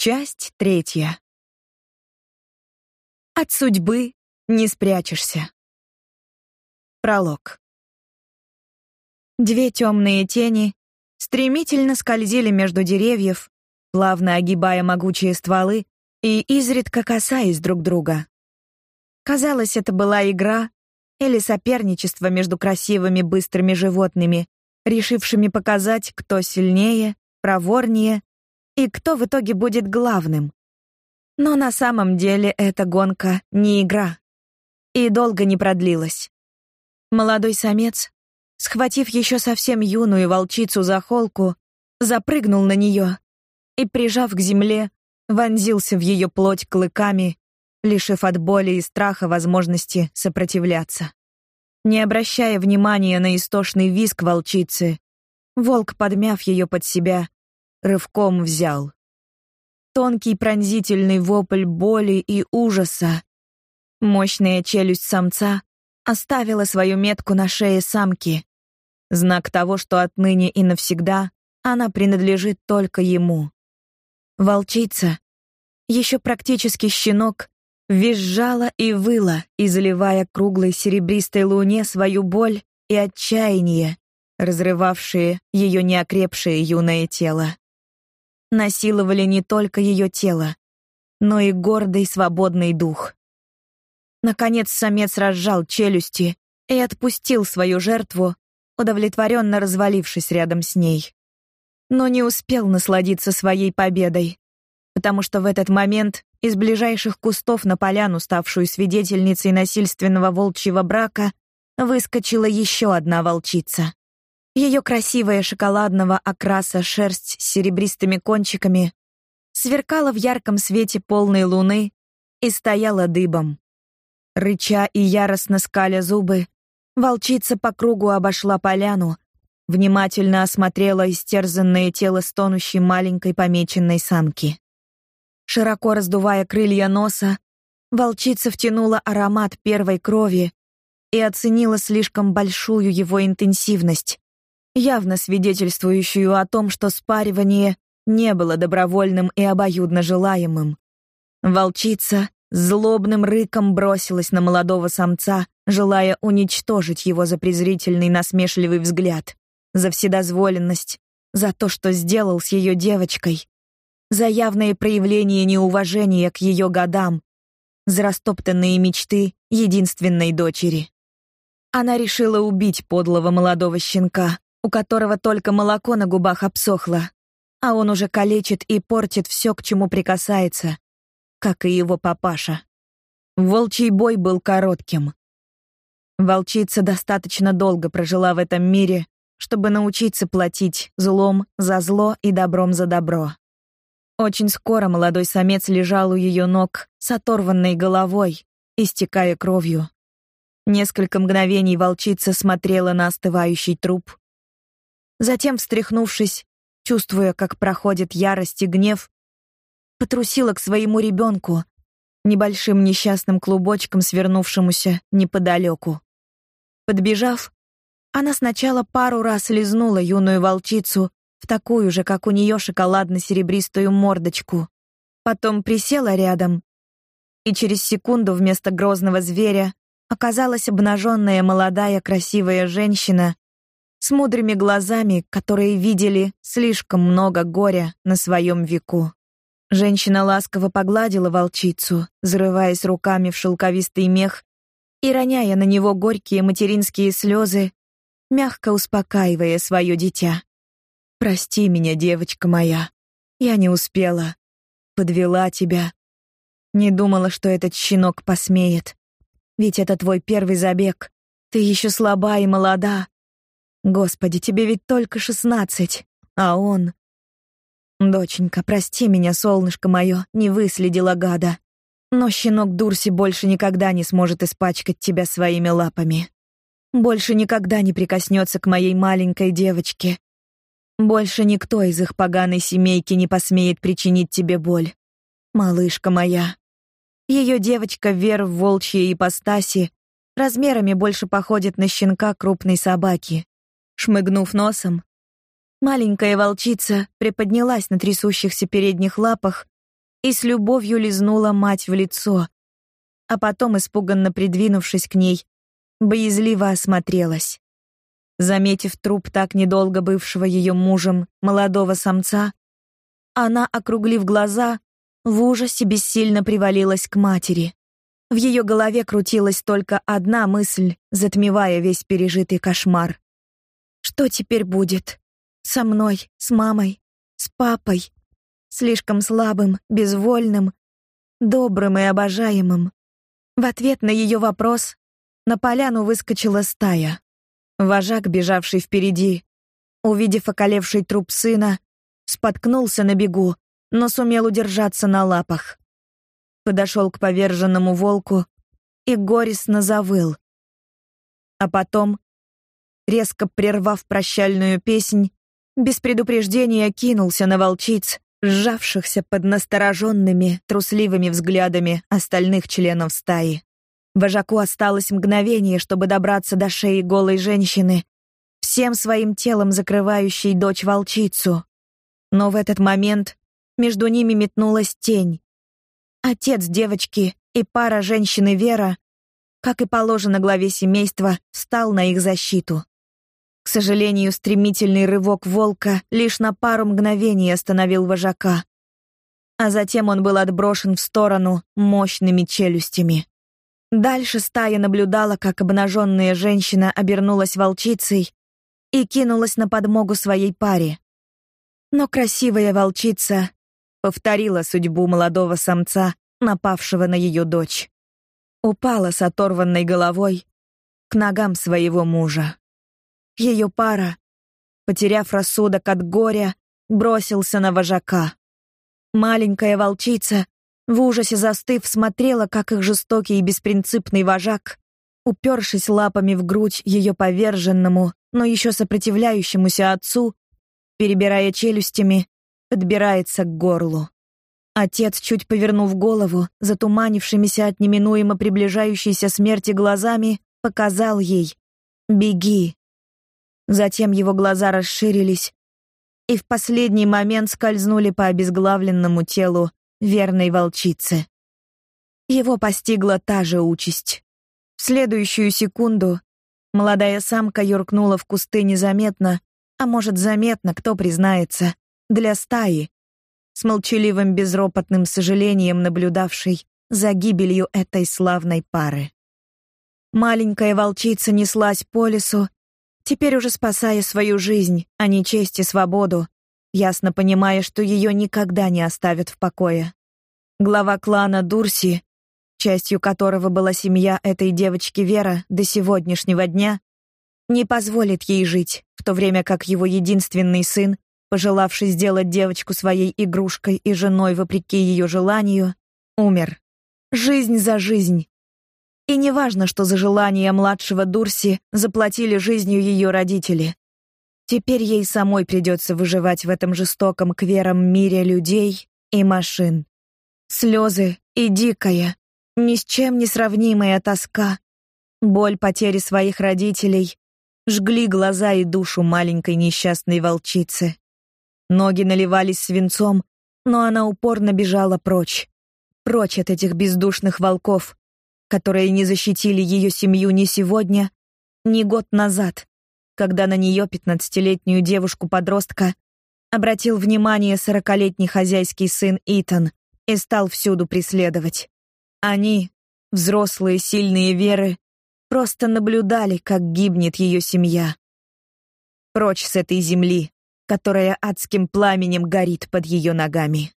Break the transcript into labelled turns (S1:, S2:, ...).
S1: Часть третья. От судьбы не спрячешься. Пролог. Две темные тени стремительно скользили между деревьев, плавно огибая могучие стволы и изредка касаясь друг друга. Казалось, это была игра или соперничество между красивыми быстрыми животными, решившими показать, кто сильнее, проворнее и кто в итоге будет главным. Но на самом деле эта гонка не игра. И долго не продлилась. Молодой самец, схватив еще совсем юную волчицу за холку, запрыгнул на нее и, прижав к земле, вонзился в ее плоть клыками, лишив от боли и страха возможности сопротивляться. Не обращая внимания на истошный визг волчицы, волк, подмяв ее под себя, рывком взял. Тонкий пронзительный вопль боли и ужаса. Мощная челюсть самца оставила свою метку на шее самки. Знак того, что отныне и навсегда она принадлежит только ему. Волчица, еще практически щенок, визжала и выла, изливая круглой серебристой луне свою боль и отчаяние, разрывавшие ее неокрепшее юное тело насиловали не только ее тело, но и гордый свободный дух. Наконец самец разжал челюсти и отпустил свою жертву, удовлетворенно развалившись рядом с ней. Но не успел насладиться своей победой, потому что в этот момент из ближайших кустов на поляну, ставшую свидетельницей насильственного волчьего брака, выскочила еще одна волчица. Ее красивая шоколадного окраса шерсть с серебристыми кончиками сверкала в ярком свете полной луны и стояла дыбом. Рыча и яростно скаля зубы, волчица по кругу обошла поляну, внимательно осмотрела истерзанное тело стонущей маленькой помеченной самки. Широко раздувая крылья носа, волчица втянула аромат первой крови и оценила слишком большую его интенсивность, явно свидетельствующую о том, что спаривание не было добровольным и обоюдно желаемым. Волчица злобным рыком бросилась на молодого самца, желая уничтожить его за презрительный насмешливый взгляд, за вседозволенность, за то, что сделал с ее девочкой, за явное проявление неуважения к ее годам, за растоптанные мечты единственной дочери. Она решила убить подлого молодого щенка, у которого только молоко на губах обсохло, а он уже калечит и портит все, к чему прикасается, как и его папаша. Волчий бой был коротким. Волчица достаточно долго прожила в этом мире, чтобы научиться платить злом за зло и добром за добро. Очень скоро молодой самец лежал у ее ног с оторванной головой, истекая кровью. Несколько мгновений волчица смотрела на остывающий труп, Затем, встряхнувшись, чувствуя, как проходит ярость и гнев, потрусила к своему ребенку, небольшим несчастным клубочком, свернувшемуся неподалеку. Подбежав, она сначала пару раз лизнула юную волчицу в такую же, как у нее, шоколадно-серебристую мордочку. Потом присела рядом, и через секунду вместо грозного зверя оказалась обнаженная молодая красивая женщина с мудрыми глазами, которые видели слишком много горя на своем веку. Женщина ласково погладила волчицу, зарываясь руками в шелковистый мех и роняя на него горькие материнские слезы, мягко успокаивая свое дитя. Прости меня, девочка моя. Я не успела. Подвела тебя. Не думала, что этот щенок посмеет. Ведь это твой первый забег. Ты еще слаба и молода, Господи, тебе ведь только шестнадцать, а он... Доченька, прости меня, солнышко мое, не выследила гада. Но щенок Дурси больше никогда не сможет испачкать тебя своими лапами. Больше никогда не прикоснется к моей маленькой девочке. Больше никто из их поганой семейки не посмеет причинить тебе боль. Малышка моя. Ее девочка Вера в волчьей ипостаси размерами больше походит на щенка крупной собаки. Шмыгнув носом, маленькая волчица приподнялась на трясущихся передних лапах и с любовью лизнула мать в лицо, а потом, испуганно придвинувшись к ней, боязливо осмотрелась. Заметив труп так недолго бывшего ее мужем молодого самца, она, округлив глаза, в ужасе бессильно привалилась к матери. В ее голове крутилась только одна мысль, затмевая весь пережитый кошмар. Что теперь будет? Со мной, с мамой, с папой, слишком слабым, безвольным, добрым и обожаемым. В ответ на ее вопрос на поляну выскочила стая. Вожак, бежавший впереди, увидев околевший труп сына, споткнулся на бегу, но сумел удержаться на лапах. Подошел к поверженному волку и горестно завыл. А потом, резко прервав прощальную песнь, без предупреждения кинулся на волчиц, сжавшихся под настороженными, трусливыми взглядами остальных членов стаи. Вожаку осталось мгновение, чтобы добраться до шеи голой женщины, всем своим телом закрывающей дочь волчицу. Но в этот момент между ними метнулась тень. Отец девочки и пара женщины Вера, как и положено главе семейства, встал на их защиту. К сожалению, стремительный рывок волка лишь на пару мгновений остановил вожака. А затем он был отброшен в сторону мощными челюстями. Дальше стая наблюдала, как обнаженная женщина обернулась волчицей и кинулась на подмогу своей паре. Но красивая волчица повторила судьбу молодого самца, напавшего на ее дочь. Упала с оторванной головой к ногам своего мужа. Ее пара, потеряв рассудок от горя, бросился на вожака. Маленькая волчица, в ужасе застыв, смотрела, как их жестокий и беспринципный вожак, упершись лапами в грудь ее поверженному, но еще сопротивляющемуся отцу, перебирая челюстями, подбирается к горлу. Отец, чуть повернув голову, затуманившимися от неминуемо приближающейся смерти глазами, показал ей: "Беги". Затем его глаза расширились и в последний момент скользнули по обезглавленному телу верной волчицы. Его постигла та же участь. В следующую секунду молодая самка юркнула в кусты незаметно, а может, заметно, кто признается, для стаи, с молчаливым безропотным сожалением наблюдавшей за гибелью этой славной пары. Маленькая волчица неслась по лесу, теперь уже спасая свою жизнь, а не честь и свободу, ясно понимая, что ее никогда не оставят в покое. Глава клана Дурси, частью которого была семья этой девочки Вера до сегодняшнего дня, не позволит ей жить, в то время как его единственный сын, пожелавший сделать девочку своей игрушкой и женой вопреки ее желанию, умер. Жизнь за жизнь, и не важно, что за желание младшего Дурси заплатили жизнью ее родители. Теперь ей самой придется выживать в этом жестоком к верам мире людей и машин. Слезы и дикая, ни с чем не сравнимая тоска, боль потери своих родителей жгли глаза и душу маленькой несчастной волчицы. Ноги наливались свинцом, но она упорно бежала прочь. Прочь от этих бездушных волков, которые не защитили ее семью ни сегодня, ни год назад, когда на нее пятнадцатилетнюю девушку-подростка обратил внимание сорокалетний хозяйский сын Итан и стал всюду преследовать. Они, взрослые сильные веры, просто наблюдали, как гибнет ее семья. Прочь с этой земли, которая адским пламенем горит под ее ногами.